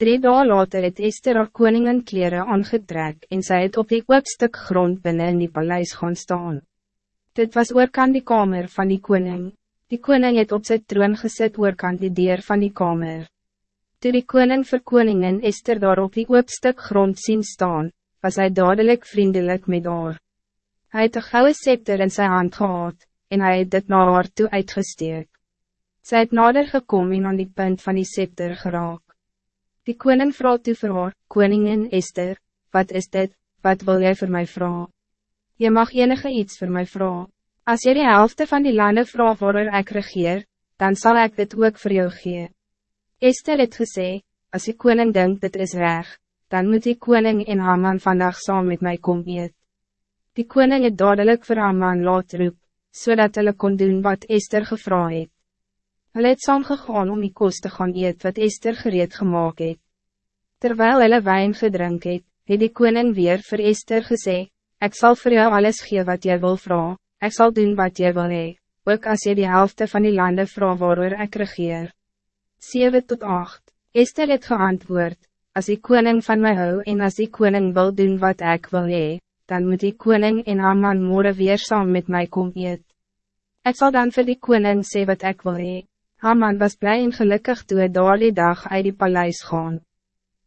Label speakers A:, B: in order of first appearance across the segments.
A: Drie dagen later het Esther haar koningin kleren aangetrek en sy het op die oopstuk grond binnen in die paleis gaan staan. Dit was oorkant die kamer van die koning. Die koning het op zijn troon gezet oorkant die deur van die kamer. Toe die koning vir koningin Esther daar op die oopstuk grond zien staan, was hij dadelijk vriendelijk met haar. Hij het een gouden scepter in zijn hand gehad, en hij het dit na haar toe uitgesteek. Sy het nader gekom en aan die punt van die scepter geraak. Die koning vraagt toe vir haar, koningin Esther, wat is dit, wat wil jij voor mij vragen? Je mag enige iets voor mij vragen. Als je de helft van die landen vraagt waar ik regeer, dan zal ik dit ook voor jou geven. Esther het gesê, als die koning denkt dit is reg, dan moet die koning en Haman vandaag saam met mij kom eet. Die koning het dadelijk voor Haman laat roep, zodat so hulle kon doen wat Esther gevraagd het. Hulle het saam gegaan om die kost te gaan eet wat Esther gereed gemaakt het. Terwijl hulle wijn gedrink het, het die koning weer voor Esther gesê, Ik zal voor jou alles geven wat jij wil vragen, ik zal doen wat jij wil hee, ook als je die helft van die landen vraagt waarover ik regeer. 7 tot 8 Esther het geantwoord, als die koning van mij hou en als die koning wil doen wat ik wil hee, dan moet die koning en Haman morgen weer saam met mij kom eet. Ik zal dan voor die koning sê wat ik wil hee. Haman was blij en gelukkig toe hy daar die dag uit die paleis gaan.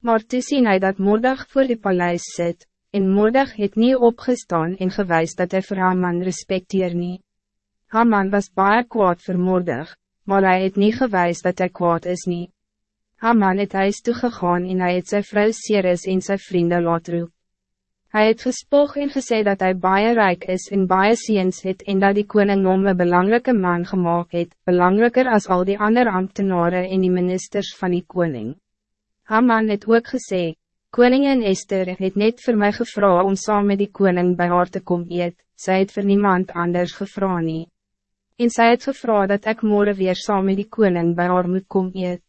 A: Maar toe sien hy dat Mordag voor die paleis zit, en Mordag het niet opgestaan en gewijs dat hij voor Haman respecteer nie. Haman was baie kwaad voor Mordag, maar hij het niet gewijs dat hij kwaad is nie. Haman het huis toegegaan en hij het sy vrou Ceres en sy vrienden laat roep. Hij het gespoog en gesê dat hij baie rijk is en baie seens het en dat die koning hom een belangrijke man gemaakt het, belangrijker als al die andere ambtenaren en die ministers van die koning. Haman het ook gesê, koningin Esther het net voor mij gevra om saam met die koning bij haar te kom eet, sy het vir niemand anders gevra nie. En sy het gevra dat ik morgen weer saam met die koning bij haar moet kom eet.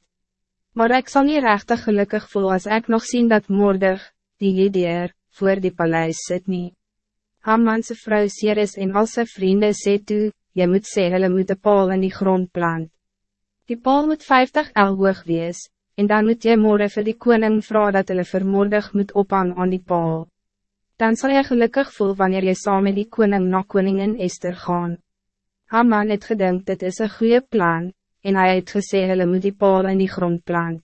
A: Maar ik zal niet rechtig gelukkig voelen als ik nog zien dat moordig, die Gideer, voor die paleis sit nie. Hamanse vrou Ceres en al sy vriende sê toe, jy moet sê hulle moet een paal in die grond plant. Die paal moet 50 el hoog wees, en dan moet jy morgen vir die koning vragen dat hulle vermoordig moet ophang aan die paal. Dan zal jy gelukkig voel wanneer jy saam met die koning na koningin Esther gaan. Haman het gedink dit is een goede plan, en hij het gesê hulle moet die paal in die grond plant.